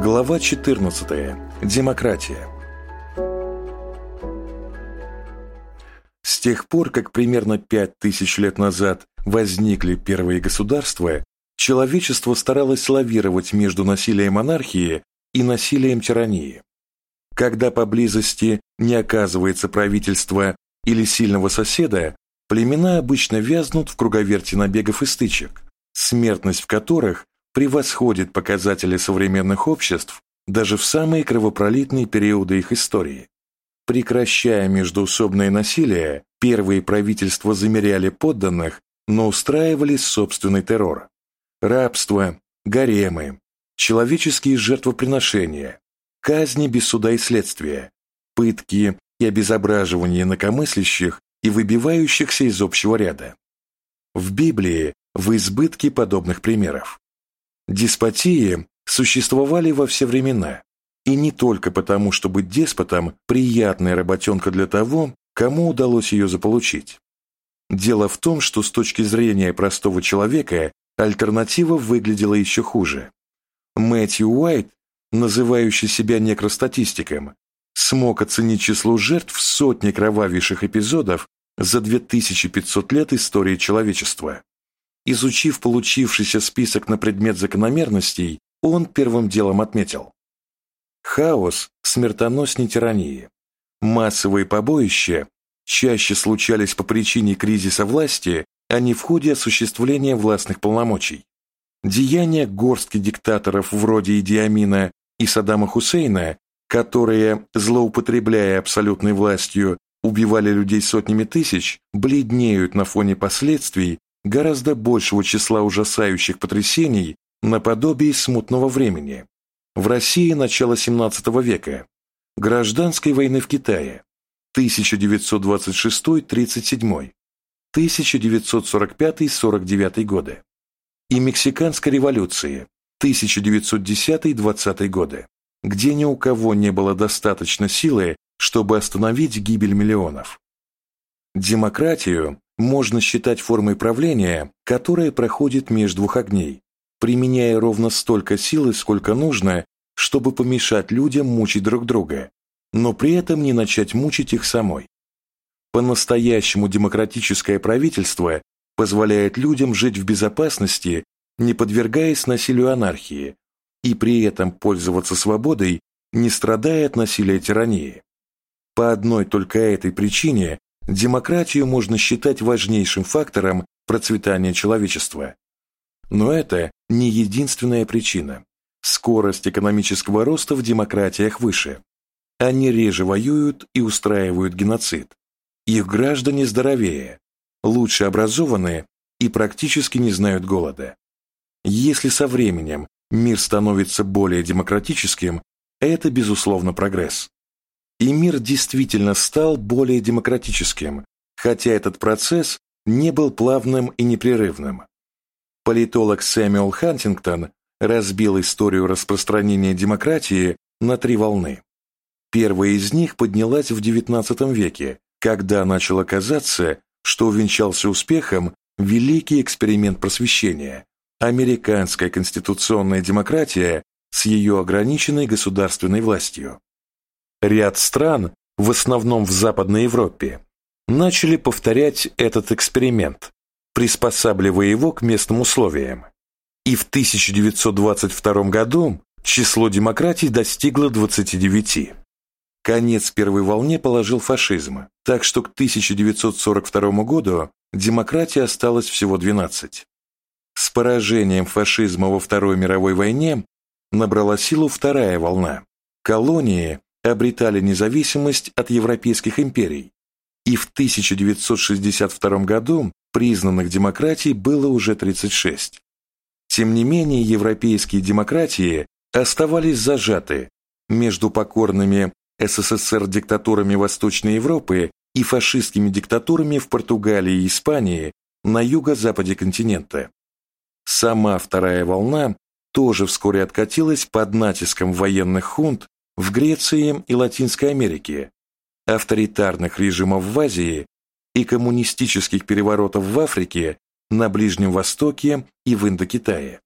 Глава 14. Демократия. С тех пор, как примерно пять тысяч лет назад возникли первые государства, человечество старалось лавировать между насилием монархии и насилием тирании. Когда поблизости не оказывается правительства или сильного соседа, племена обычно вязнут в круговерти набегов и стычек, смертность в которых превосходит показатели современных обществ даже в самые кровопролитные периоды их истории. Прекращая междоусобное насилие, первые правительства замеряли подданных, но устраивали собственный террор. Рабство, гаремы, человеческие жертвоприношения, казни без суда и следствия, пытки и обезображивание инакомыслящих и выбивающихся из общего ряда. В Библии в избытке подобных примеров. Деспотии существовали во все времена, и не только потому, что быть деспотом – приятная работенка для того, кому удалось ее заполучить. Дело в том, что с точки зрения простого человека альтернатива выглядела еще хуже. Мэтью Уайт, называющий себя некростатистиком, смог оценить число жертв в сотни кровавейших эпизодов за 2500 лет истории человечества. Изучив получившийся список на предмет закономерностей, он первым делом отметил. Хаос смертоносней тирании. Массовые побоища чаще случались по причине кризиса власти, а не в ходе осуществления властных полномочий. Деяния горстки диктаторов вроде Идиамина и Саддама Хусейна, которые, злоупотребляя абсолютной властью, убивали людей сотнями тысяч, бледнеют на фоне последствий, гораздо большего числа ужасающих потрясений наподобие смутного времени. В России начала XVII века, гражданской войны в Китае, 1926-37, 1945-49 годы. И Мексиканской революции. 1910-20 годы, где ни у кого не было достаточно силы, чтобы остановить гибель миллионов. Демократию можно считать формой правления, которая проходит между двух огней, применяя ровно столько силы, сколько нужно, чтобы помешать людям мучить друг друга, но при этом не начать мучить их самой. По-настоящему демократическое правительство позволяет людям жить в безопасности, не подвергаясь насилию анархии, и при этом пользоваться свободой, не страдая от насилия тирании. По одной только этой причине демократию можно считать важнейшим фактором процветания человечества. Но это не единственная причина. Скорость экономического роста в демократиях выше. Они реже воюют и устраивают геноцид. Их граждане здоровее, лучше образованные и практически не знают голода. Если со временем мир становится более демократическим, это, безусловно, прогресс. И мир действительно стал более демократическим, хотя этот процесс не был плавным и непрерывным. Политолог Сэмюэл Хантингтон разбил историю распространения демократии на три волны. Первая из них поднялась в XIX веке, когда начало казаться, что увенчался успехом великий эксперимент просвещения – американская конституционная демократия с ее ограниченной государственной властью. Ряд стран, в основном в Западной Европе, начали повторять этот эксперимент, приспосабливая его к местным условиям. И в 1922 году число демократий достигло 29. Конец первой волне положил фашизм, так что к 1942 году демократии осталось всего 12. С поражением фашизма во Второй мировой войне набрала силу вторая волна. Колонии обретали независимость от европейских империй, и в 1962 году признанных демократий было уже 36. Тем не менее, европейские демократии оставались зажаты между покорными СССР диктатурами Восточной Европы и фашистскими диктатурами в Португалии и Испании на юго-западе континента. Сама вторая волна тоже вскоре откатилась под натиском военных хунт в Греции и Латинской Америке, авторитарных режимов в Азии и коммунистических переворотов в Африке, на Ближнем Востоке и в Индокитае.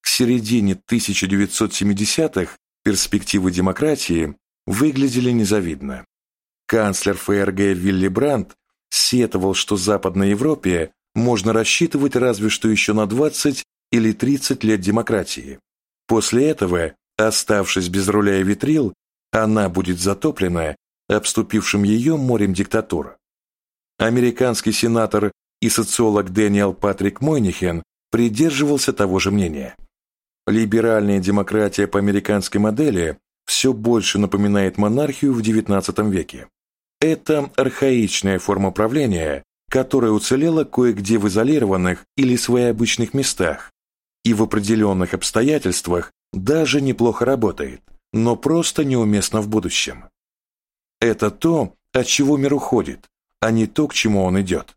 К середине 1970-х перспективы демократии выглядели незавидно. Канцлер ФРГ Вилли Брандт сетовал, что в Западной Европе можно рассчитывать разве что еще на 20 или 30 лет демократии. После этого, оставшись без руля и ветрил, она будет затоплена обступившим ее морем диктатур. Американский сенатор и социолог Дэниел Патрик Мойнихен придерживался того же мнения. Либеральная демократия по американской модели все больше напоминает монархию в XIX веке. Это архаичная форма правления, которая уцелела кое-где в изолированных или своеобычных местах и в определенных обстоятельствах даже неплохо работает, но просто неуместно в будущем. Это то, от чего мир уходит, а не то, к чему он идет.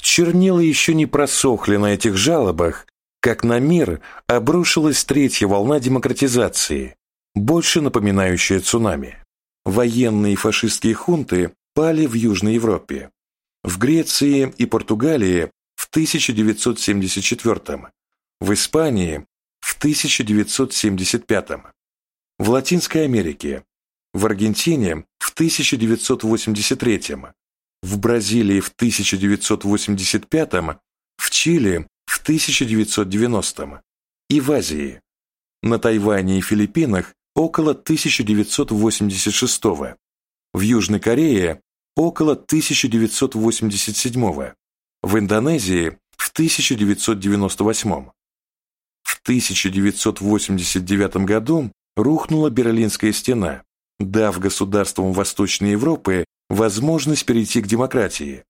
Чернила еще не просохли на этих жалобах, как на мир обрушилась третья волна демократизации, больше напоминающая цунами. Военные фашистские хунты пали в Южной Европе, в Греции и Португалии в 1974 в Испании в 1975 в Латинской Америке, в Аргентине в 1983 в Бразилии в 1985 в Чили в 1990 и в Азии, на Тайване и Филиппинах около 1986 в Южной Корее около 1987 в Индонезии в 1998 В 1989 году рухнула Берлинская стена, дав государствам Восточной Европы возможность перейти к демократии,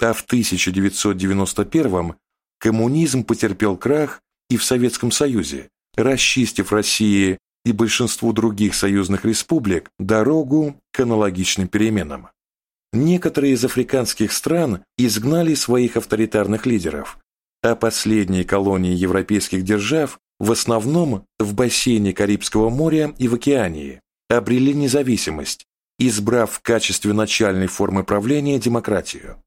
а в 1991 коммунизм потерпел крах и в Советском Союзе, расчистив России и большинству других союзных республик дорогу к аналогичным переменам. Некоторые из африканских стран изгнали своих авторитарных лидеров, а последние колонии европейских держав в основном в бассейне Карибского моря и в Океании обрели независимость, избрав в качестве начальной формы правления демократию.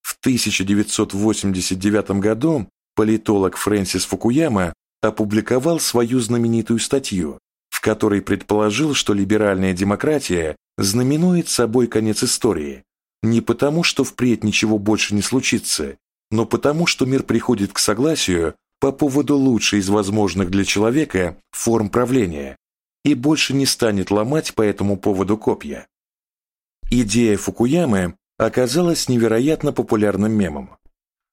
В 1989 году политолог Фрэнсис Фукуяма опубликовал свою знаменитую статью, в которой предположил, что либеральная демократия знаменует собой конец истории, не потому, что впредь ничего больше не случится, но потому, что мир приходит к согласию по поводу лучшей из возможных для человека форм правления и больше не станет ломать по этому поводу копья. Идея Фукуямы оказалась невероятно популярным мемом.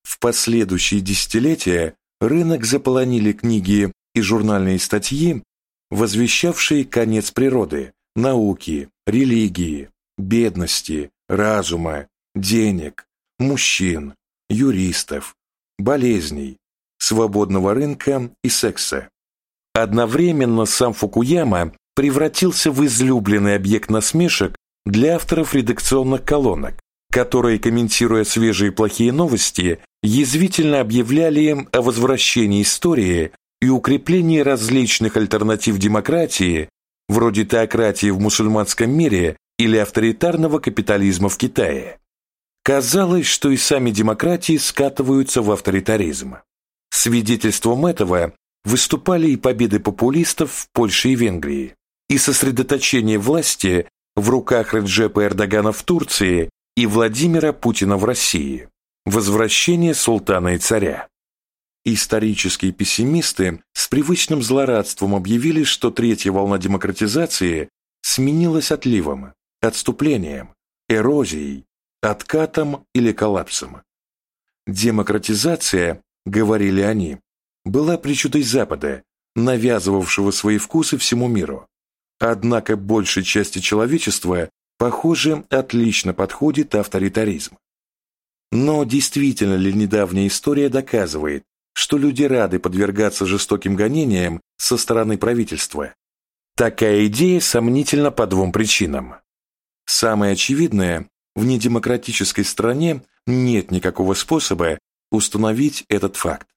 В последующие десятилетия рынок заполонили книги и журнальные статьи, возвещавшие конец природы, науки, религии, бедности, разума, денег, мужчин, юристов, болезней, свободного рынка и секса. Одновременно сам Фукуяма превратился в излюбленный объект насмешек для авторов редакционных колонок, которые, комментируя свежие плохие новости, язвительно объявляли им о возвращении истории и укреплении различных альтернатив демократии, вроде теократии в мусульманском мире или авторитарного капитализма в Китае. Казалось, что и сами демократии скатываются в авторитаризм. Свидетельством этого выступали и победы популистов в Польше и Венгрии, и сосредоточение власти в руках Реджепа Эрдогана в Турции и Владимира Путина в России, возвращение султана и царя. Исторические пессимисты с привычным злорадством объявили, что третья волна демократизации сменилась отливом, отступлением, эрозией, откатом или коллапсом. Демократизация, говорили они, была причудой Запада, навязывавшего свои вкусы всему миру. Однако большей части человечества, похоже, отлично подходит авторитаризм. Но действительно ли недавняя история доказывает, что люди рады подвергаться жестоким гонениям со стороны правительства? Такая идея сомнительна по двум причинам. Самое очевидное, в недемократической стране нет никакого способа установить этот факт.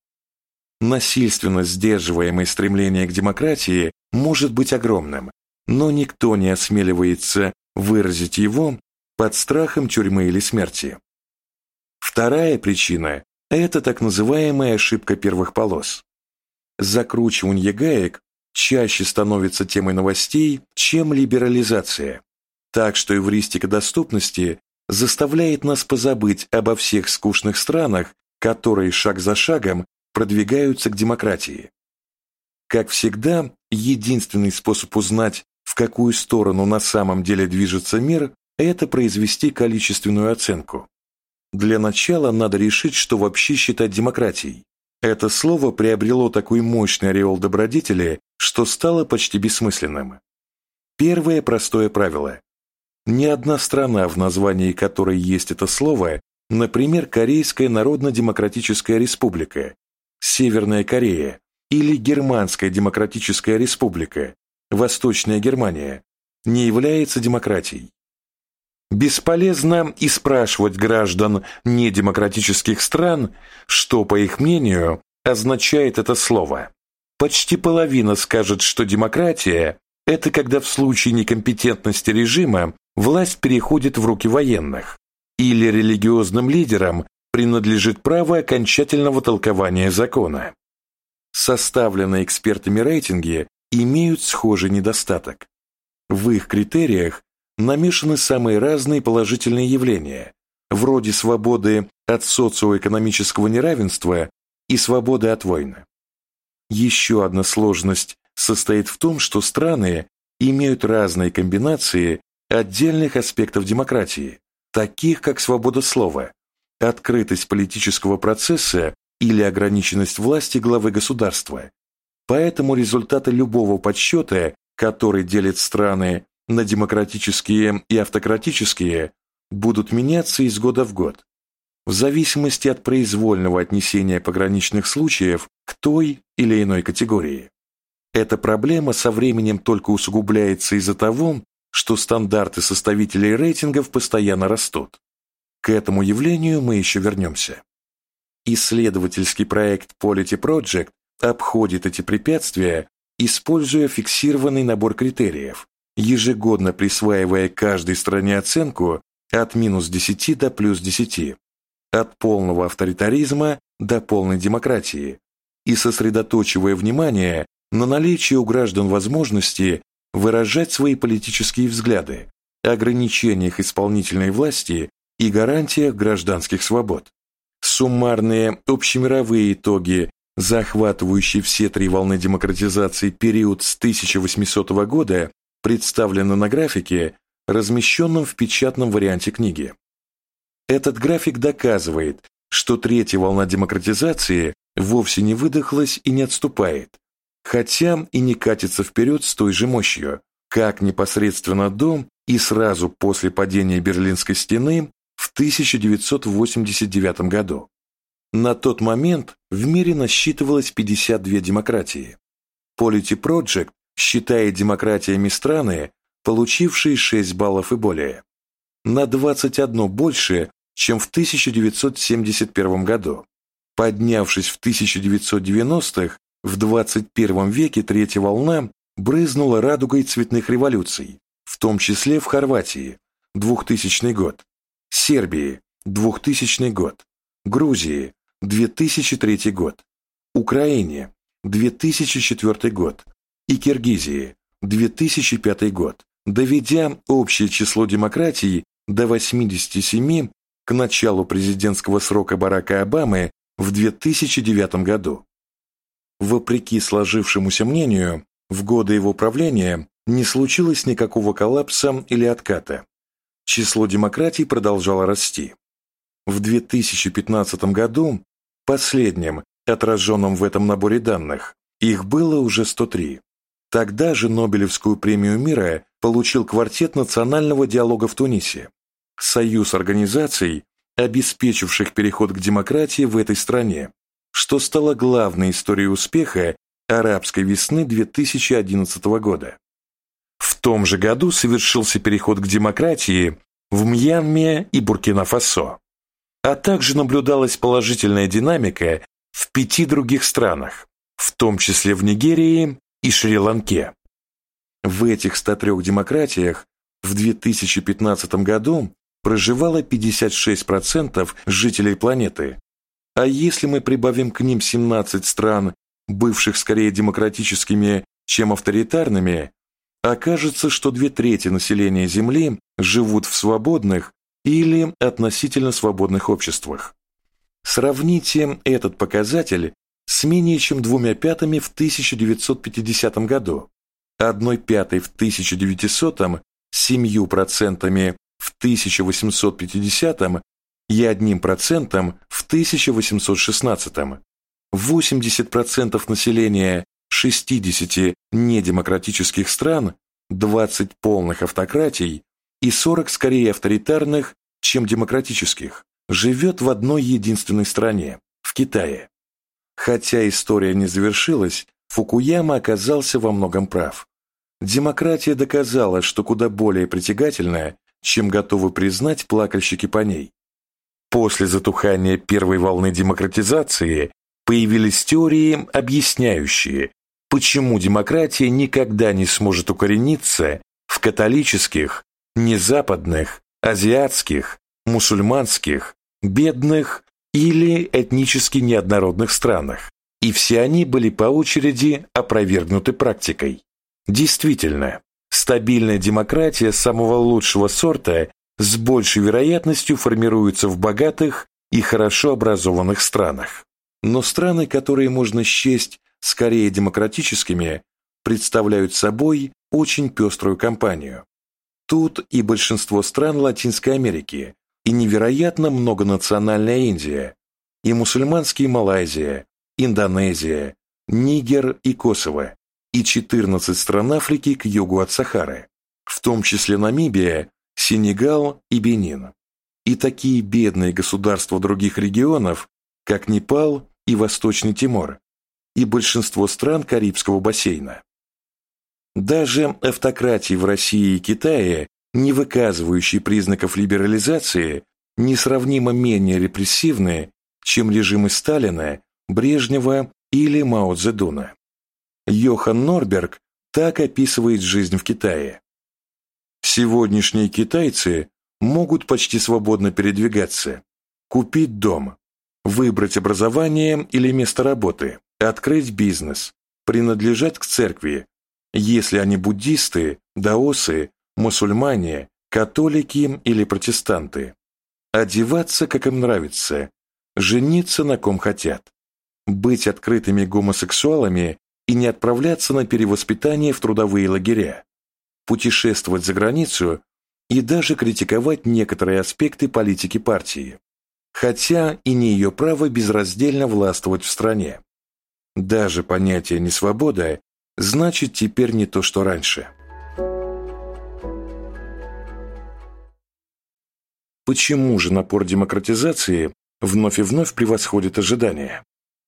Насильственно сдерживаемое стремление к демократии может быть огромным, но никто не осмеливается выразить его под страхом тюрьмы или смерти. Вторая причина – это так называемая ошибка первых полос. закручивание гаек чаще становится темой новостей, чем либерализация. Так что эвристика доступности заставляет нас позабыть обо всех скучных странах, которые шаг за шагом продвигаются к демократии. Как всегда, единственный способ узнать, в какую сторону на самом деле движется мир, это произвести количественную оценку. Для начала надо решить, что вообще считать демократией. Это слово приобрело такой мощный ореол добродетели, что стало почти бессмысленным. Первое простое правило. Ни одна страна, в названии которой есть это слово, например, Корейская Народно-Демократическая Республика, Северная Корея или Германская Демократическая Республика, Восточная Германия, не является демократией. Бесполезно и спрашивать граждан недемократических стран, что, по их мнению, означает это слово. Почти половина скажет, что демократия – это когда в случае некомпетентности режима власть переходит в руки военных, или религиозным лидерам принадлежит право окончательного толкования закона. Составленные экспертами рейтинги имеют схожий недостаток. В их критериях намешаны самые разные положительные явления, вроде свободы от социоэкономического неравенства и свободы от войны. Еще одна сложность состоит в том, что страны имеют разные комбинации отдельных аспектов демократии, таких как свобода слова, открытость политического процесса или ограниченность власти главы государства. Поэтому результаты любого подсчета, который делит страны на демократические и автократические, будут меняться из года в год, в зависимости от произвольного отнесения пограничных случаев к той или иной категории. Эта проблема со временем только усугубляется из-за того, что стандарты составителей рейтингов постоянно растут. К этому явлению мы еще вернемся. Исследовательский проект Polity Project обходит эти препятствия, используя фиксированный набор критериев, ежегодно присваивая каждой стране оценку от минус 10 до плюс 10, от полного авторитаризма до полной демократии, и сосредоточивая внимание на наличии у граждан возможности выражать свои политические взгляды, ограничениях исполнительной власти и гарантиях гражданских свобод. Суммарные общемировые итоги, захватывающие все три волны демократизации период с 1800 года, представлены на графике, размещенном в печатном варианте книги. Этот график доказывает, что третья волна демократизации вовсе не выдохлась и не отступает, хотя и не катится вперед с той же мощью, как непосредственно до и сразу после падения Берлинской стены в 1989 году. На тот момент в мире насчитывалось 52 демократии. Polity Project считает демократиями страны, получившие 6 баллов и более, на 21 больше, чем в 1971 году. Поднявшись в 1990-х, в 21 веке третья волна брызнула радугой цветных революций, в том числе в Хорватии, 2000 год, Сербии, 2000 год, Грузии, 2003 год, Украине, 2004 год и Киргизии, 2005 год, доведя общее число демократий до 87 к началу президентского срока Барака Обамы в 2009 году. Вопреки сложившемуся мнению, в годы его правления не случилось никакого коллапса или отката. Число демократий продолжало расти. В 2015 году, последнем, отраженном в этом наборе данных, их было уже 103. Тогда же Нобелевскую премию мира получил квартет национального диалога в Тунисе, союз организаций, обеспечивших переход к демократии в этой стране, что стало главной историей успеха арабской весны 2011 года. В том же году совершился переход к демократии в Мьянме и Буркина-Фасо, а также наблюдалась положительная динамика в пяти других странах, в том числе в Нигерии и Шри-Ланке. В этих 103 демократиях в 2015 году проживало 56% жителей планеты, а если мы прибавим к ним 17 стран, бывших скорее демократическими, чем авторитарными, окажется, что две трети населения Земли живут в свободных или относительно свободных обществах. Сравните этот показатель с менее чем двумя пятыми в 1950 году, одной пятой в 1900, семью процентами в 1850 и одним процентом в 1816. 80% населения 60 недемократических стран, 20 полных автократий и 40 скорее авторитарных, чем демократических, живет в одной единственной стране – в Китае. Хотя история не завершилась, Фукуяма оказался во многом прав. Демократия доказала, что куда более притягательная, чем готовы признать плакальщики по ней. После затухания первой волны демократизации появились теории, объясняющие, почему демократия никогда не сможет укорениться в католических, незападных, азиатских, мусульманских, бедных или этнически неоднородных странах, и все они были по очереди опровергнуты практикой. Действительно, стабильная демократия самого лучшего сорта с большей вероятностью формируется в богатых и хорошо образованных странах. Но страны, которые можно счесть скорее демократическими, представляют собой очень пеструю компанию. Тут и большинство стран Латинской Америки, и невероятно многонациональная Индия, и мусульманские Малайзия, Индонезия, Нигер и Косово, и 14 стран Африки к югу от Сахары, в том числе Намибия, Сенегал и Бенин. И такие бедные государства других регионов, как Непал и Восточный Тимор, и большинство стран Карибского бассейна. Даже автократии в России и Китае не выказывающие признаков либерализации, несравнимо менее репрессивные, чем режимы Сталина, Брежнева или Мао Цзэдуна. Йохан Норберг так описывает жизнь в Китае. Сегодняшние китайцы могут почти свободно передвигаться, купить дом, выбрать образование или место работы, открыть бизнес, принадлежать к церкви, если они буддисты, даосы, мусульмане, католики или протестанты, одеваться, как им нравится, жениться на ком хотят, быть открытыми гомосексуалами и не отправляться на перевоспитание в трудовые лагеря, путешествовать за границу и даже критиковать некоторые аспекты политики партии, хотя и не ее право безраздельно властвовать в стране. Даже понятие «несвобода» значит теперь не то, что раньше. Почему же напор демократизации вновь и вновь превосходит ожидания?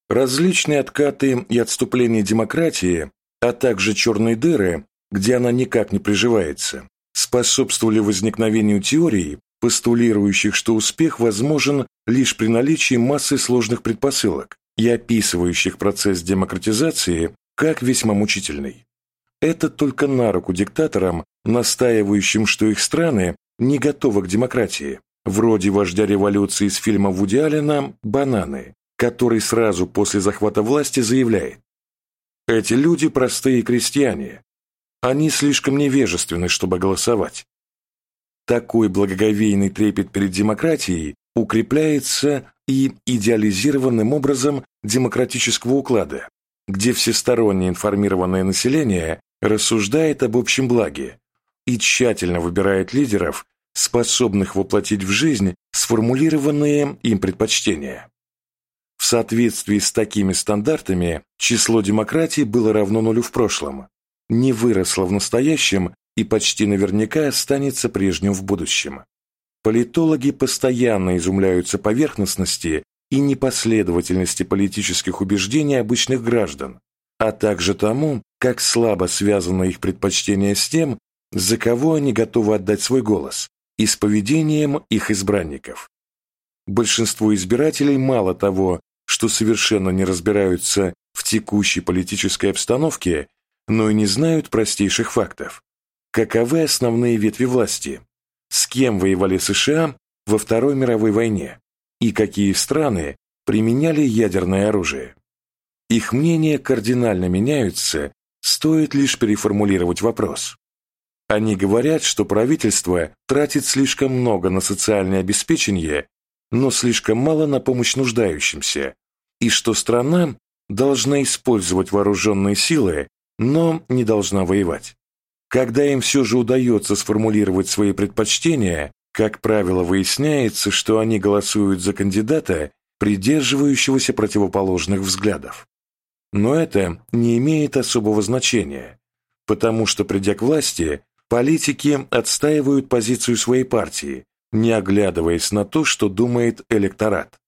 Различные откаты и отступления демократии, а также черные дыры, где она никак не приживается, способствовали возникновению теорий, постулирующих, что успех возможен лишь при наличии массы сложных предпосылок и описывающих процесс демократизации как весьма мучительный. Это только на руку диктаторам, настаивающим, что их страны не готовы к демократии, вроде вождя революции из фильма Вуди Аллена «Бананы», который сразу после захвата власти заявляет «Эти люди простые крестьяне. Они слишком невежественны, чтобы голосовать». Такой благоговейный трепет перед демократией укрепляется и идеализированным образом демократического уклада, где всесторонне информированное население рассуждает об общем благе и тщательно выбирает лидеров, способных воплотить в жизнь сформулированные им предпочтения. В соответствии с такими стандартами число демократий было равно нулю в прошлом, не выросло в настоящем и почти наверняка останется прежним в будущем. Политологи постоянно изумляются поверхностности и непоследовательности политических убеждений обычных граждан, а также тому, как слабо связано их предпочтение с тем, за кого они готовы отдать свой голос, и с поведением их избранников. Большинству избирателей мало того, что совершенно не разбираются в текущей политической обстановке, но и не знают простейших фактов. Каковы основные ветви власти? С кем воевали США во Второй мировой войне? И какие страны применяли ядерное оружие? Их мнения кардинально меняются, стоит лишь переформулировать вопрос. Они говорят, что правительство тратит слишком много на социальное обеспечение, но слишком мало на помощь нуждающимся, и что страна должна использовать вооруженные силы, но не должна воевать. Когда им все же удается сформулировать свои предпочтения, как правило, выясняется, что они голосуют за кандидата, придерживающегося противоположных взглядов. Но это не имеет особого значения, потому что, придя к власти, политики отстаивают позицию своей партии, не оглядываясь на то, что думает электорат.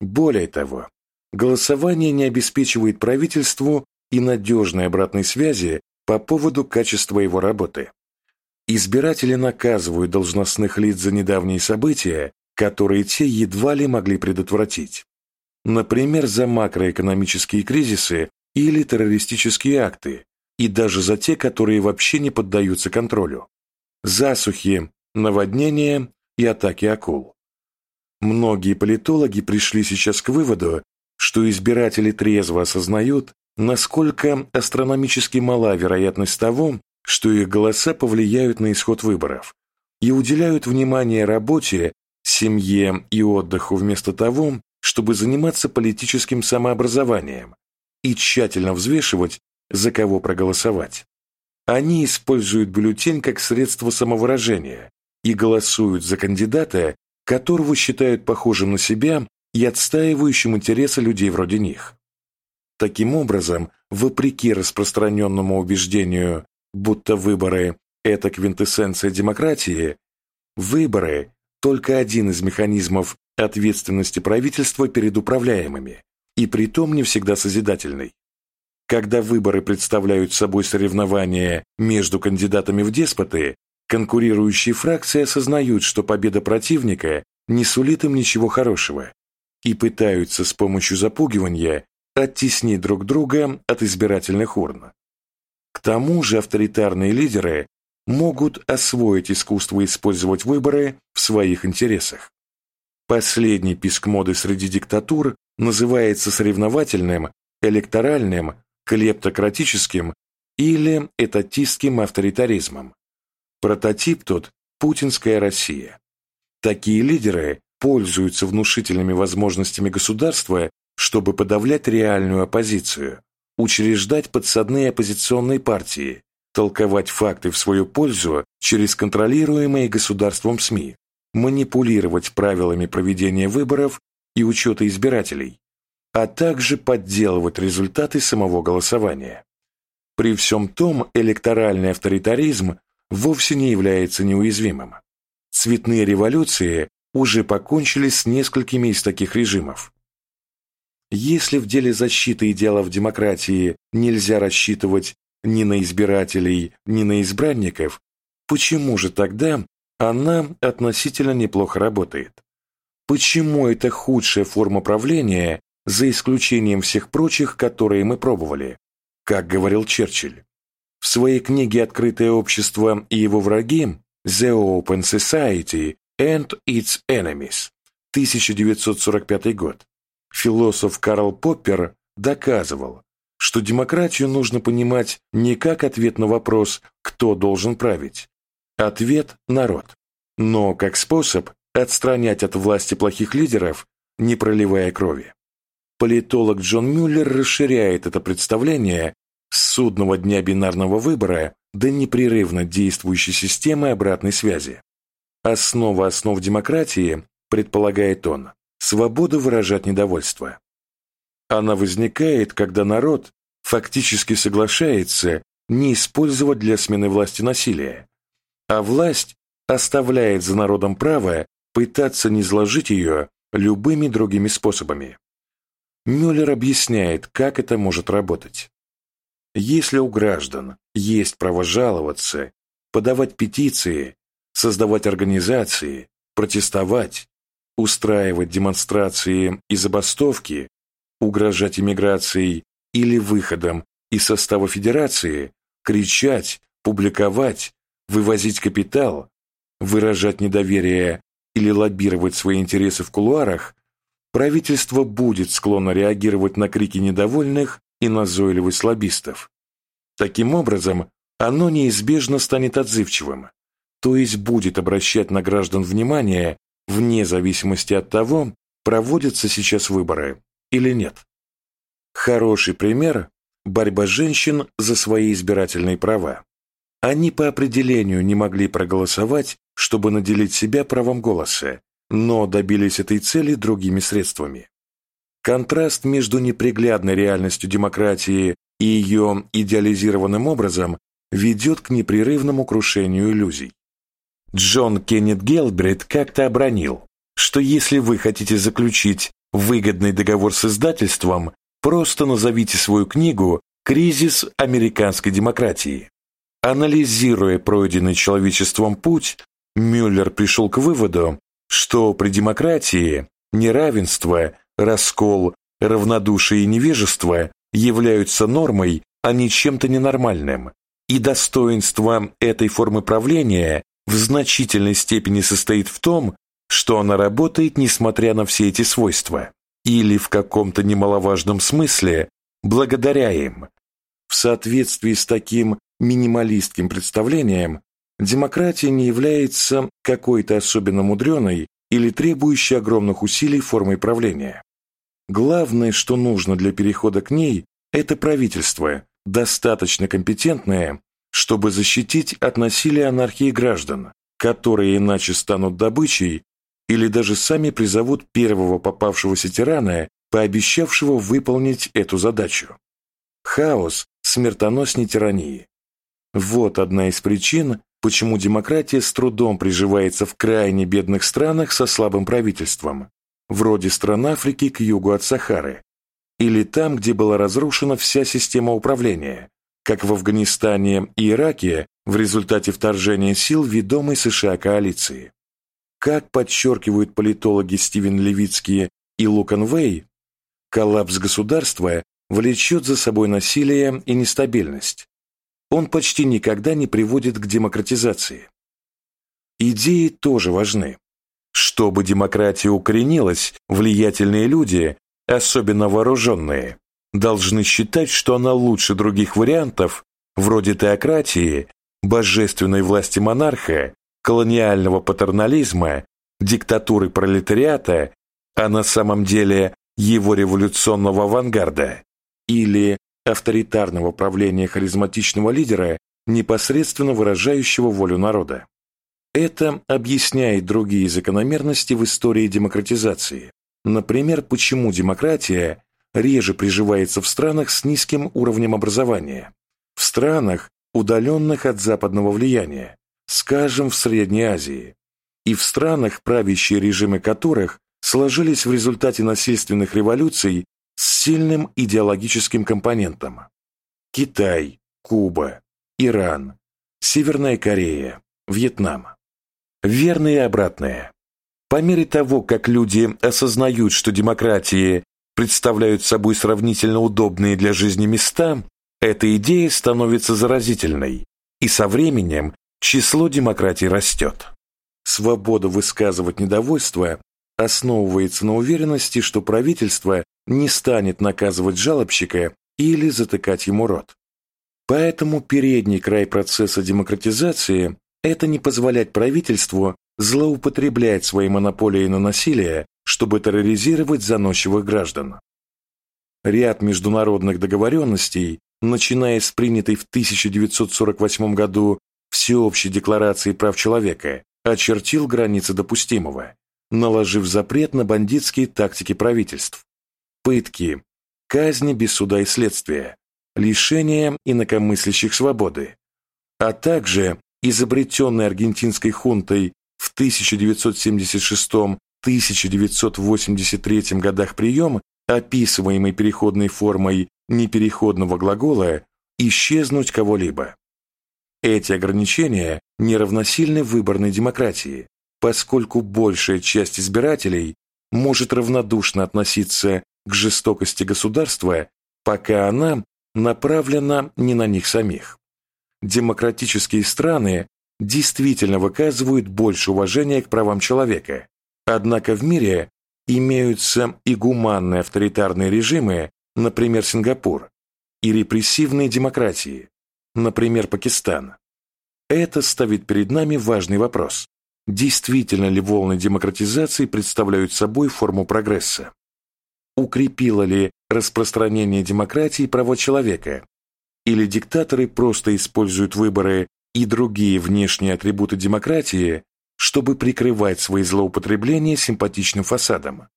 Более того, голосование не обеспечивает правительству и надежной обратной связи по поводу качества его работы. Избиратели наказывают должностных лиц за недавние события, которые те едва ли могли предотвратить. Например, за макроэкономические кризисы или террористические акты, и даже за те, которые вообще не поддаются контролю. Засухи, наводнения и атаки акул. Многие политологи пришли сейчас к выводу, что избиратели трезво осознают, насколько астрономически мала вероятность того, что их голоса повлияют на исход выборов, и уделяют внимание работе, семье и отдыху вместо того, чтобы заниматься политическим самообразованием и тщательно взвешивать, за кого проголосовать. Они используют бюллетень как средство самовыражения и голосуют за кандидата, которого считают похожим на себя и отстаивающим интересы людей вроде них. Таким образом, вопреки распространенному убеждению, будто выборы – это квинтэссенция демократии, выборы – только один из механизмов ответственности правительства перед управляемыми, и притом не всегда созидательный. Когда выборы представляют собой соревнование между кандидатами в деспоты, конкурирующие фракции осознают, что победа противника не сулит им ничего хорошего, и пытаются с помощью запугивания оттеснить друг друга от избирательных урн. К тому же авторитарные лидеры могут освоить искусство использовать выборы в своих интересах. Последний писк моды среди диктатур называется соревновательным, электоральным клептократическим или этатистским авторитаризмом. Прототип тут – путинская Россия. Такие лидеры пользуются внушительными возможностями государства, чтобы подавлять реальную оппозицию, учреждать подсадные оппозиционные партии, толковать факты в свою пользу через контролируемые государством СМИ, манипулировать правилами проведения выборов и учета избирателей, а также подделывать результаты самого голосования. При всем том, электоральный авторитаризм вовсе не является неуязвимым. Цветные революции уже покончили с несколькими из таких режимов. Если в деле защиты идеалов демократии нельзя рассчитывать ни на избирателей, ни на избранников, почему же тогда она относительно неплохо работает? Почему это худшая форма правления за исключением всех прочих, которые мы пробовали, как говорил Черчилль. В своей книге «Открытое общество и его враги» «The Open Society and Its Enemies» 1945 год философ Карл Поппер доказывал, что демократию нужно понимать не как ответ на вопрос «кто должен править?», ответ «народ», но как способ отстранять от власти плохих лидеров, не проливая крови. Политолог Джон Мюллер расширяет это представление с судного дня бинарного выбора до непрерывно действующей системы обратной связи. Основа основ демократии, предполагает он, свободу выражать недовольство. Она возникает, когда народ фактически соглашается не использовать для смены власти насилие, а власть оставляет за народом право пытаться не сложить ее любыми другими способами. Мюллер объясняет, как это может работать. Если у граждан есть право жаловаться, подавать петиции, создавать организации, протестовать, устраивать демонстрации и забастовки, угрожать иммиграцией или выходом из состава федерации, кричать, публиковать, вывозить капитал, выражать недоверие или лоббировать свои интересы в кулуарах, правительство будет склонно реагировать на крики недовольных и назойливых слабистов. Таким образом, оно неизбежно станет отзывчивым, то есть будет обращать на граждан внимание вне зависимости от того, проводятся сейчас выборы или нет. Хороший пример – борьба женщин за свои избирательные права. Они по определению не могли проголосовать, чтобы наделить себя правом голоса, но добились этой цели другими средствами. Контраст между неприглядной реальностью демократии и ее идеализированным образом ведет к непрерывному крушению иллюзий. Джон Кеннет Гелбрид как-то обронил, что если вы хотите заключить выгодный договор с издательством, просто назовите свою книгу «Кризис американской демократии». Анализируя пройденный человечеством путь, Мюллер пришел к выводу, что при демократии неравенство, раскол, равнодушие и невежество являются нормой, а не чем-то ненормальным, и достоинство этой формы правления в значительной степени состоит в том, что она работает несмотря на все эти свойства, или в каком-то немаловажном смысле благодаря им. В соответствии с таким минималистским представлением, демократия не является какой-то особенно мудреной или требующей огромных усилий формой правления. Главное, что нужно для перехода к ней, это правительство, достаточно компетентное, чтобы защитить от насилия анархии граждан, которые иначе станут добычей или даже сами призовут первого попавшегося тирана, пообещавшего выполнить эту задачу. Хаос смертоносней тирании. Вот одна из причин, почему демократия с трудом приживается в крайне бедных странах со слабым правительством, вроде стран Африки к югу от Сахары, или там, где была разрушена вся система управления, как в Афганистане и Ираке в результате вторжения сил ведомой США коалиции. Как подчеркивают политологи Стивен Левицкий и Лукан Вей, коллапс государства влечет за собой насилие и нестабильность. Он почти никогда не приводит к демократизации. Идеи тоже важны. Чтобы демократия укоренилась, влиятельные люди, особенно вооруженные, должны считать, что она лучше других вариантов, вроде теократии, божественной власти монарха, колониального патернализма, диктатуры пролетариата, а на самом деле его революционного авангарда, или авторитарного правления харизматичного лидера, непосредственно выражающего волю народа. Это объясняет другие закономерности в истории демократизации. Например, почему демократия реже приживается в странах с низким уровнем образования, в странах, удаленных от западного влияния, скажем, в Средней Азии, и в странах, правящие режимы которых сложились в результате насильственных революций с сильным идеологическим компонентом. Китай, Куба, Иран, Северная Корея, Вьетнам. Верное и обратное. По мере того, как люди осознают, что демократии представляют собой сравнительно удобные для жизни места, эта идея становится заразительной, и со временем число демократий растет. Свобода высказывать недовольство основывается на уверенности, что правительство не станет наказывать жалобщика или затыкать ему рот. Поэтому передний край процесса демократизации – это не позволять правительству злоупотреблять своей монополией на насилие, чтобы терроризировать заносчивых граждан. Ряд международных договоренностей, начиная с принятой в 1948 году Всеобщей декларации прав человека, очертил границы допустимого, наложив запрет на бандитские тактики правительств, пытки, казни без суда и следствия, лишение инакомыслящих свободы, а также изобретенный аргентинской хунтой в 1976-1983 годах прием, описываемый переходной формой непереходного глагола «исчезнуть кого-либо». Эти ограничения неравносильны выборной демократии, поскольку большая часть избирателей может равнодушно относиться к жестокости государства, пока она направлена не на них самих. Демократические страны действительно выказывают больше уважения к правам человека, однако в мире имеются и гуманные авторитарные режимы, например, Сингапур, и репрессивные демократии, например, Пакистан. Это ставит перед нами важный вопрос. Действительно ли волны демократизации представляют собой форму прогресса? Укрепило ли распространение демократии права человека? Или диктаторы просто используют выборы и другие внешние атрибуты демократии, чтобы прикрывать свои злоупотребления симпатичным фасадом?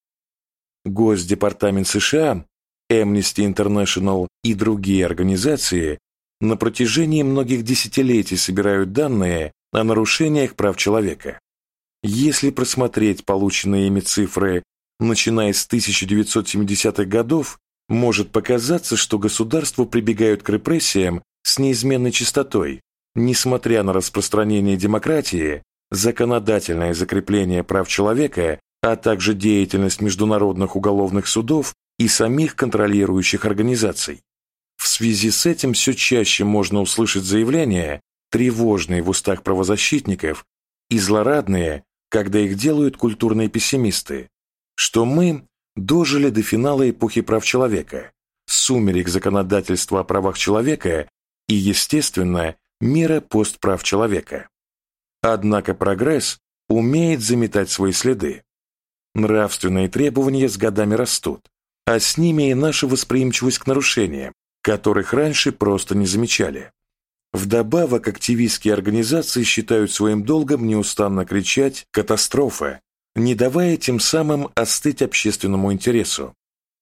Госдепартамент США, Amnesty International и другие организации на протяжении многих десятилетий собирают данные о нарушениях прав человека. Если просмотреть полученные ими цифры, начиная с 1970-х годов, может показаться, что государства прибегают к репрессиям с неизменной частотой, несмотря на распространение демократии, законодательное закрепление прав человека, а также деятельность международных уголовных судов и самих контролирующих организаций. В связи с этим все чаще можно услышать заявления, тревожные в устах правозащитников и злорадные, когда их делают культурные пессимисты, что мы дожили до финала эпохи прав человека, сумерек законодательства о правах человека и, естественно, мира постправ человека. Однако прогресс умеет заметать свои следы. Нравственные требования с годами растут, а с ними и наша восприимчивость к нарушениям, которых раньше просто не замечали. Вдобавок, активистские организации считают своим долгом неустанно кричать «катастрофа», не давая тем самым остыть общественному интересу,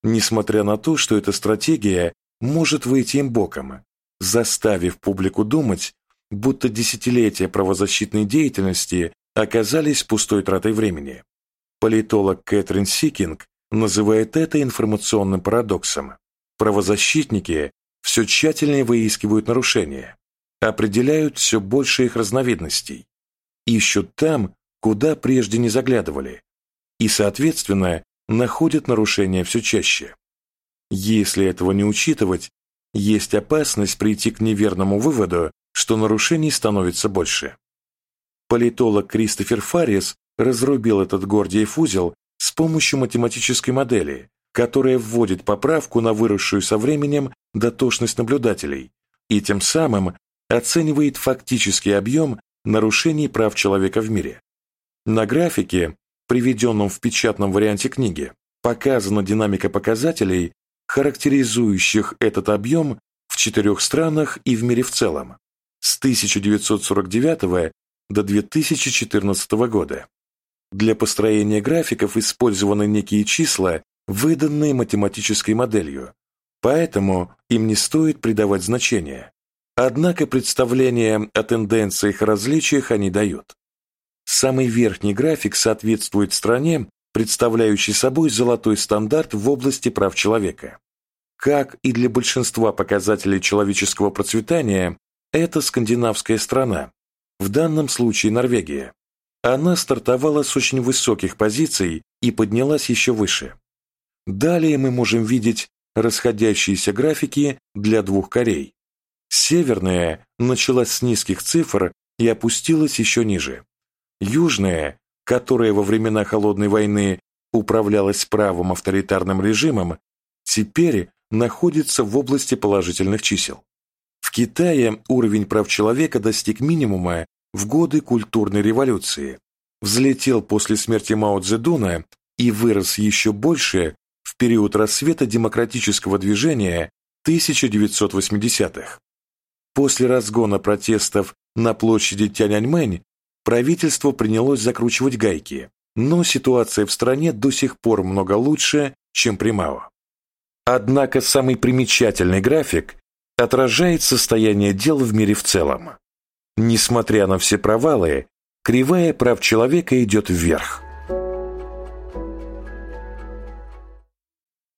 несмотря на то, что эта стратегия может выйти им боком, заставив публику думать, будто десятилетия правозащитной деятельности оказались пустой тратой времени. Политолог Кэтрин Сикинг называет это информационным парадоксом. Правозащитники все тщательнее выискивают нарушения, определяют все больше их разновидностей, ищут там, куда прежде не заглядывали, и, соответственно, находят нарушения все чаще. Если этого не учитывать, есть опасность прийти к неверному выводу, что нарушений становится больше. Политолог Кристофер Фаррис разрубил этот Гордиев узел с помощью математической модели, которая вводит поправку на выросшую со временем дотошность наблюдателей и тем самым оценивает фактический объем нарушений прав человека в мире. На графике, приведенном в печатном варианте книги, показана динамика показателей, характеризующих этот объем в четырех странах и в мире в целом с 1949 до 2014 года. Для построения графиков использованы некие числа, выданные математической моделью, поэтому им не стоит придавать значения. Однако представление о тенденциях и различиях они дают. Самый верхний график соответствует стране, представляющей собой золотой стандарт в области прав человека. Как и для большинства показателей человеческого процветания, это скандинавская страна, в данном случае Норвегия. Она стартовала с очень высоких позиций и поднялась еще выше. Далее мы можем видеть расходящиеся графики для двух Корей. Северная началась с низких цифр и опустилась еще ниже. Южная, которая во времена Холодной войны управлялась правым авторитарным режимом, теперь находится в области положительных чисел. В Китае уровень прав человека достиг минимума в годы культурной революции, взлетел после смерти Мао Цзэдуна и вырос еще больше в период рассвета демократического движения 1980-х. После разгона протестов на площади Тяньаньмэнь правительство принялось закручивать гайки, но ситуация в стране до сих пор много лучше, чем при Мао. Однако самый примечательный график отражает состояние дел в мире в целом. Несмотря на все провалы, кривая прав человека идет вверх.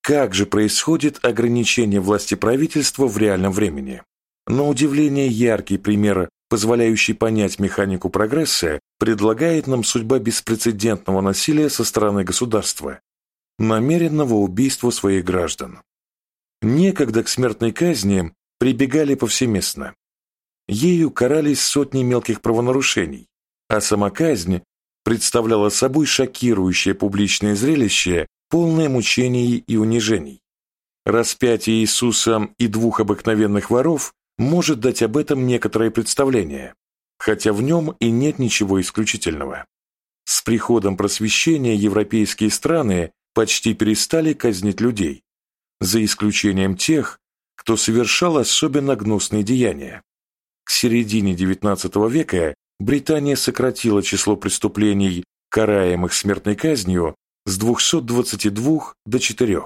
Как же происходит ограничение власти правительства в реальном времени? На удивление яркий пример, позволяющий понять механику прогресса, предлагает нам судьба беспрецедентного насилия со стороны государства, намеренного убийства своих граждан. Некогда к смертной казни прибегали повсеместно. Ею карались сотни мелких правонарушений, а сама казнь представляла собой шокирующее публичное зрелище, полное мучений и унижений. Распятие Иисуса и двух обыкновенных воров может дать об этом некоторое представление, хотя в нем и нет ничего исключительного. С приходом просвещения европейские страны почти перестали казнить людей, за исключением тех, кто совершал особенно гнусные деяния. К середине XIX века Британия сократила число преступлений, караемых смертной казнью, с 222 до 4.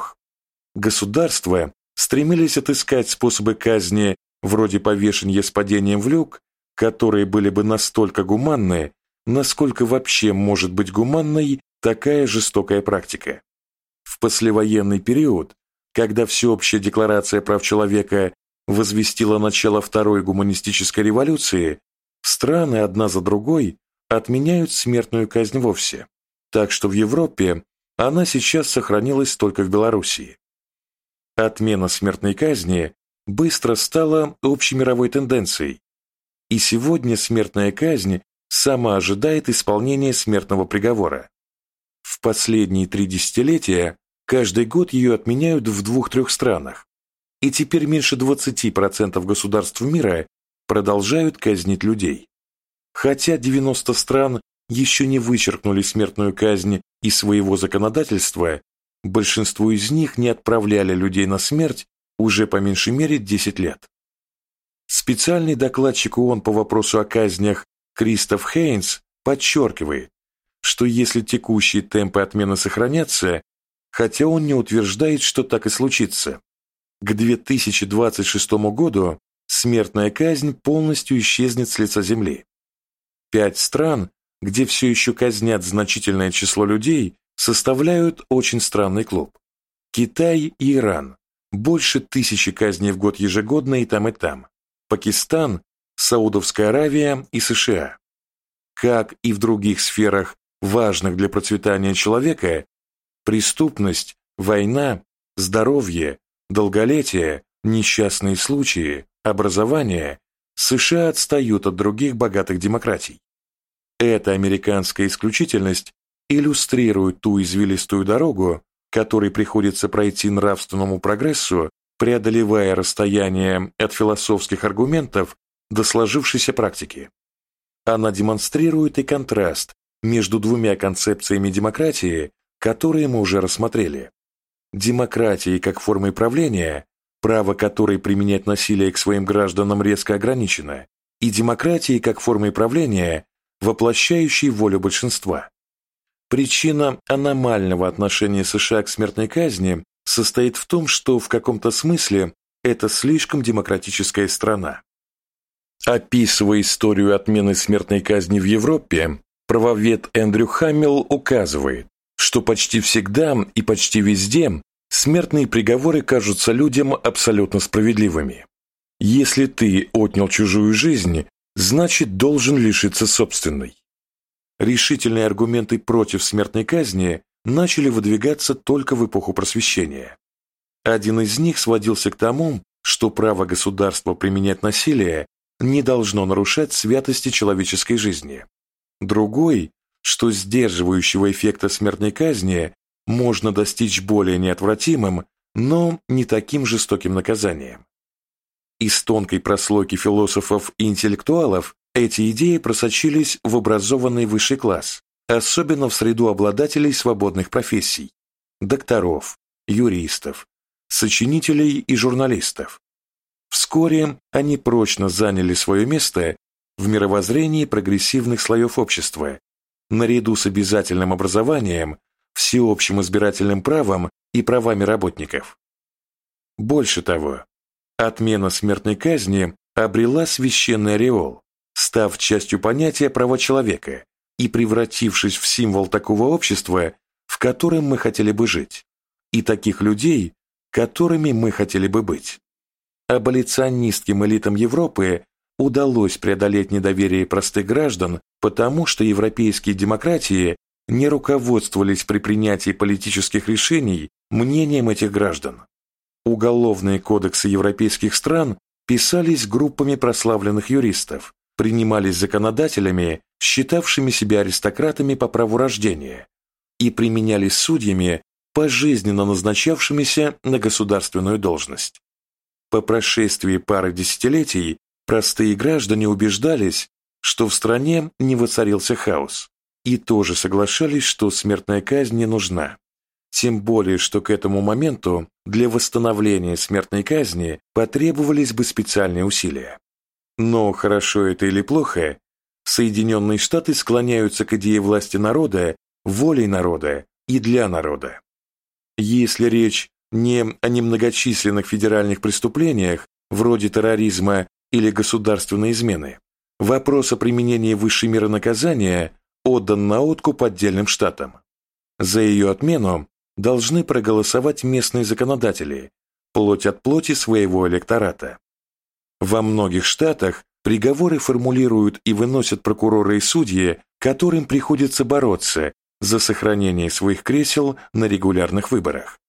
Государства стремились отыскать способы казни вроде повешения с падением в люк, которые были бы настолько гуманны, насколько вообще может быть гуманной такая жестокая практика. В послевоенный период, когда всеобщая декларация прав человека возвестила начало второй гуманистической революции, страны одна за другой отменяют смертную казнь вовсе, так что в Европе она сейчас сохранилась только в Белоруссии. Отмена смертной казни быстро стала общемировой тенденцией, и сегодня смертная казнь сама ожидает исполнения смертного приговора. В последние три десятилетия каждый год ее отменяют в двух-трех странах, и теперь меньше 20% государств мира продолжают казнить людей. Хотя 90 стран еще не вычеркнули смертную казнь из своего законодательства, большинство из них не отправляли людей на смерть уже по меньшей мере 10 лет. Специальный докладчик ООН по вопросу о казнях Кристоф Хейнс подчеркивает, что если текущие темпы отмены сохранятся, хотя он не утверждает, что так и случится, к 2026 году смертная казнь полностью исчезнет с лица Земли. Пять стран, где все еще казнят значительное число людей, составляют очень странный клуб. Китай и Иран. Больше тысячи казней в год ежегодно и там, и там. Пакистан, Саудовская Аравия и США. Как и в других сферах, важных для процветания человека, преступность, война, здоровье, долголетие, несчастные случаи, образование, США отстают от других богатых демократий. Эта американская исключительность иллюстрирует ту извилистую дорогу, которой приходится пройти нравственному прогрессу, преодолевая расстояние от философских аргументов до сложившейся практики. Она демонстрирует и контраст между двумя концепциями демократии, которые мы уже рассмотрели. Демократией как формой правления, право которой применять насилие к своим гражданам резко ограничено, и демократией как формой правления, воплощающей волю большинства. Причина аномального отношения США к смертной казни состоит в том, что в каком-то смысле это слишком демократическая страна. Описывая историю отмены смертной казни в Европе, правовед Эндрю Хаммел указывает, что почти всегда и почти везде смертные приговоры кажутся людям абсолютно справедливыми. Если ты отнял чужую жизнь, значит должен лишиться собственной. Решительные аргументы против смертной казни начали выдвигаться только в эпоху просвещения. Один из них сводился к тому, что право государства применять насилие не должно нарушать святости человеческой жизни. Другой, что сдерживающего эффекта смертной казни можно достичь более неотвратимым, но не таким жестоким наказанием. Из тонкой прослойки философов и интеллектуалов эти идеи просочились в образованный высший класс, особенно в среду обладателей свободных профессий – докторов, юристов, сочинителей и журналистов. Вскоре они прочно заняли свое место в мировоззрении прогрессивных слоев общества, наряду с обязательным образованием, всеобщим избирательным правом и правами работников. Больше того, отмена смертной казни обрела священный ореол, став частью понятия права человека и превратившись в символ такого общества, в котором мы хотели бы жить, и таких людей, которыми мы хотели бы быть. Аболиционистским элитам Европы удалось преодолеть недоверие простых граждан, потому что европейские демократии не руководствовались при принятии политических решений мнением этих граждан. Уголовные кодексы европейских стран писались группами прославленных юристов, принимались законодателями, считавшими себя аристократами по праву рождения, и применялись судьями, пожизненно назначавшимися на государственную должность. По прошествии пары десятилетий простые граждане убеждались, что в стране не воцарился хаос, и тоже соглашались, что смертная казнь не нужна. Тем более, что к этому моменту для восстановления смертной казни потребовались бы специальные усилия. Но хорошо это или плохо, Соединенные Штаты склоняются к идее власти народа, волей народа и для народа. Если речь не о немногочисленных федеральных преступлениях, вроде терроризма или государственной измены, вопрос о применении высшей меры наказания отдан на откуп отдельным штатам. За ее отмену должны проголосовать местные законодатели, плоть от плоти своего электората. Во многих штатах приговоры формулируют и выносят прокуроры и судьи, которым приходится бороться за сохранение своих кресел на регулярных выборах.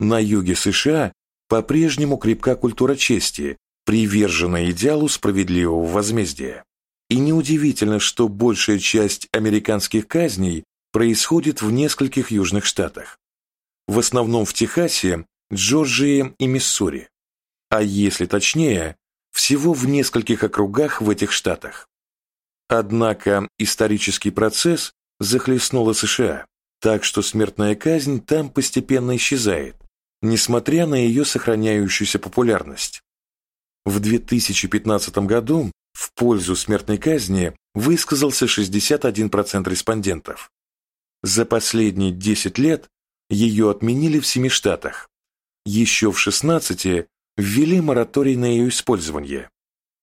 На юге США по-прежнему крепка культура чести, приверженная идеалу справедливого возмездия. И неудивительно, что большая часть американских казней происходит в нескольких южных штатах. В основном в Техасе, Джорджии и Миссури. А если точнее, всего в нескольких округах в этих штатах. Однако исторический процесс захлестнула США, так что смертная казнь там постепенно исчезает, несмотря на ее сохраняющуюся популярность. В 2015 году в пользу смертной казни высказался 61% респондентов. За последние 10 лет ее отменили в 7 штатах. Еще в 16 ввели мораторий на ее использование.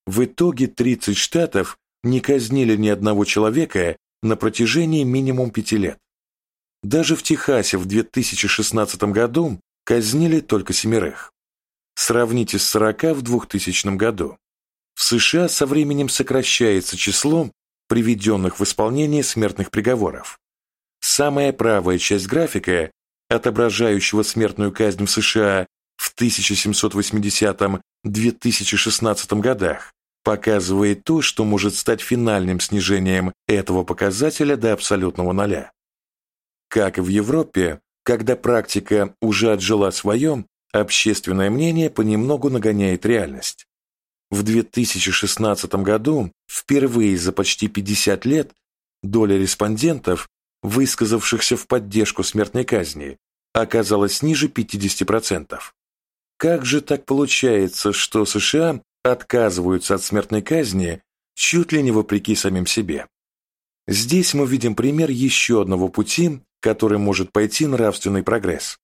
В итоге 30 штатов не казнили ни одного человека на протяжении минимум пяти лет. Даже в Техасе в 2016 году казнили только семерых. Сравните с 40 в 2000 году. В США со временем сокращается число приведенных в исполнение смертных приговоров. Самая правая часть графика, отображающего смертную казнь в США в 1780-2016 годах, показывает то, что может стать финальным снижением этого показателя до абсолютного ноля. Как и в Европе, когда практика уже отжила свое, общественное мнение понемногу нагоняет реальность. В 2016 году, впервые за почти 50 лет, доля респондентов, высказавшихся в поддержку смертной казни, оказалась ниже 50%. Как же так получается, что США отказываются от смертной казни чуть ли не вопреки самим себе? Здесь мы видим пример еще одного пути, который может пойти нравственный прогресс.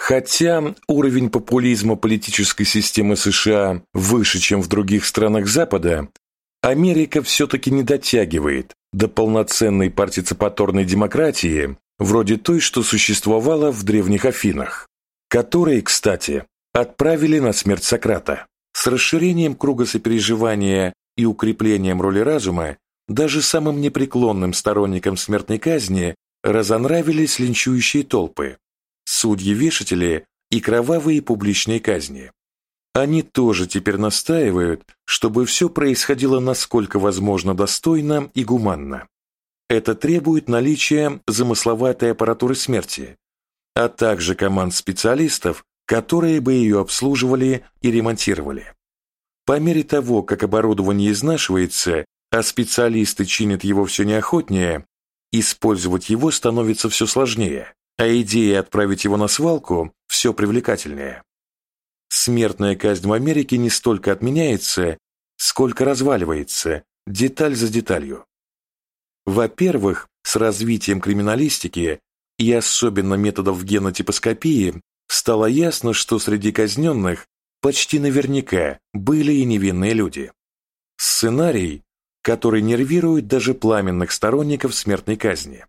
Хотя уровень популизма политической системы США выше, чем в других странах Запада, Америка все-таки не дотягивает до полноценной партиципаторной демократии, вроде той, что существовала в древних Афинах, которые, кстати, отправили на смерть Сократа. С расширением круга сопереживания и укреплением роли разума даже самым непреклонным сторонникам смертной казни разонравились линчующие толпы, судьи-вешатели и кровавые публичные казни. Они тоже теперь настаивают, чтобы все происходило насколько возможно достойно и гуманно. Это требует наличия замысловатой аппаратуры смерти, а также команд специалистов, которые бы ее обслуживали и ремонтировали. По мере того, как оборудование изнашивается, а специалисты чинят его все неохотнее, использовать его становится все сложнее, а идея отправить его на свалку все привлекательнее. Смертная казнь в Америке не столько отменяется, сколько разваливается, деталь за деталью. Во-первых, с развитием криминалистики и особенно методов генотипоскопии стало ясно, что среди казненных почти наверняка были и невинные люди. Сценарий, который нервирует даже пламенных сторонников смертной казни.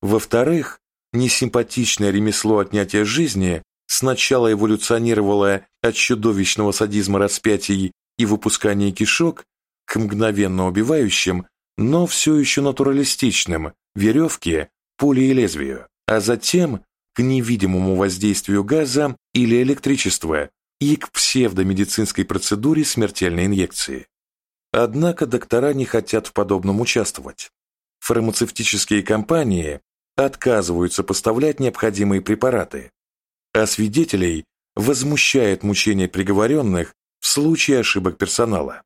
Во-вторых, несимпатичное ремесло отнятия жизни сначала эволюционировало от чудовищного садизма распятий и выпускания кишок к мгновенно убивающим, но все еще натуралистичным веревке, пули и лезвию, а затем к невидимому воздействию газа или электричества и к псевдомедицинской процедуре смертельной инъекции. Однако доктора не хотят в подобном участвовать. Фармацевтические компании отказываются поставлять необходимые препараты, а свидетелей возмущает мучение приговоренных в случае ошибок персонала.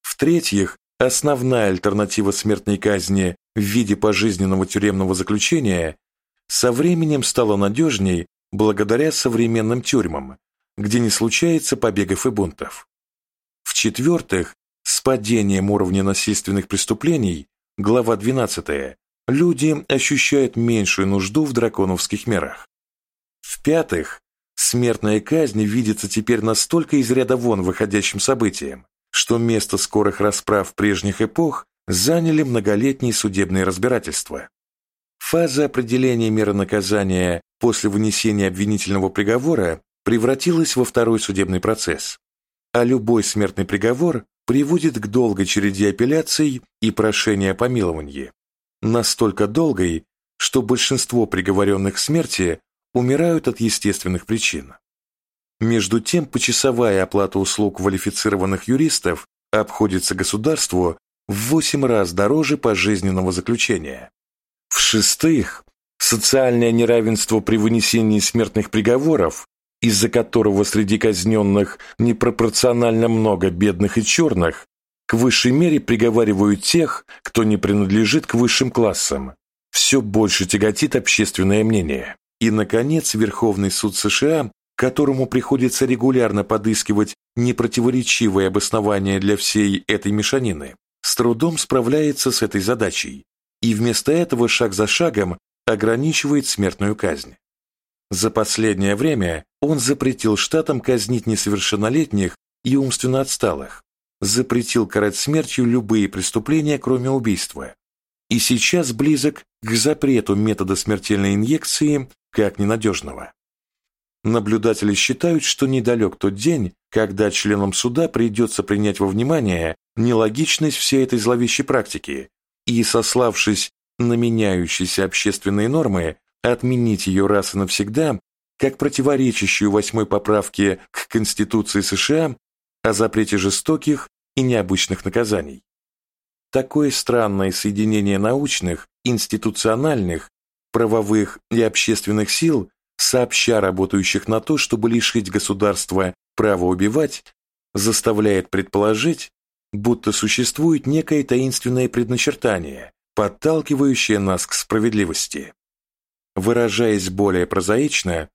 В-третьих, основная альтернатива смертной казни в виде пожизненного тюремного заключения со временем стала надежней благодаря современным тюрьмам, где не случается побегов и бунтов. В-четвертых, с падением уровня насильственных преступлений, глава 12, люди ощущают меньшую нужду в драконовских мерах. В-пятых, смертная казнь видится теперь настолько из ряда вон выходящим событием, что место скорых расправ прежних эпох заняли многолетние судебные разбирательства. Фаза определения меры наказания после вынесения обвинительного приговора превратилась во второй судебный процесс, а любой смертный приговор приводит к долгой череде апелляций и прошения о помиловании, настолько долгой, что большинство приговоренных к смерти умирают от естественных причин. Между тем, почасовая оплата услуг квалифицированных юристов обходится государству в 8 раз дороже пожизненного заключения. В-шестых, социальное неравенство при вынесении смертных приговоров, из-за которого среди казненных непропорционально много бедных и черных, к высшей мере приговаривают тех, кто не принадлежит к высшим классам. Все больше тяготит общественное мнение. И, наконец, Верховный суд США которому приходится регулярно подыскивать непротиворечивые обоснования для всей этой мешанины, с трудом справляется с этой задачей и вместо этого шаг за шагом ограничивает смертную казнь. За последнее время он запретил штатам казнить несовершеннолетних и умственно отсталых, запретил карать смертью любые преступления, кроме убийства, и сейчас близок к запрету метода смертельной инъекции как ненадежного. Наблюдатели считают, что недалек тот день, когда членам суда придется принять во внимание нелогичность всей этой зловещей практики и, сославшись на меняющиеся общественные нормы, отменить ее раз и навсегда, как противоречащую восьмой поправке к Конституции США о запрете жестоких и необычных наказаний. Такое странное соединение научных, институциональных, правовых и общественных сил сообща работающих на то, чтобы лишить государства права убивать, заставляет предположить, будто существует некое таинственное предначертание, подталкивающее нас к справедливости. Выражаясь более прозаично,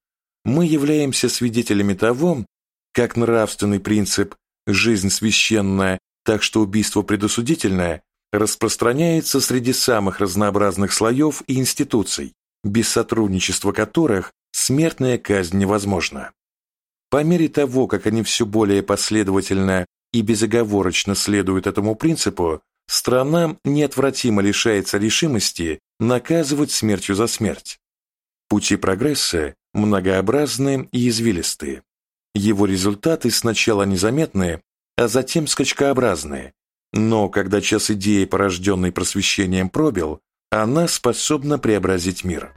мы являемся свидетелями того, как нравственный принцип «жизнь священная, так что убийство предосудительное» распространяется среди самых разнообразных слоев и институций, без сотрудничества которых смертная казнь невозможна. По мере того, как они все более последовательно и безоговорочно следуют этому принципу, страна неотвратимо лишается решимости наказывать смертью за смерть. Пути прогресса многообразны и извилистые. Его результаты сначала незаметны, а затем скачкообразны, но когда час идеи, порожденной просвещением, пробил, она способна преобразить мир.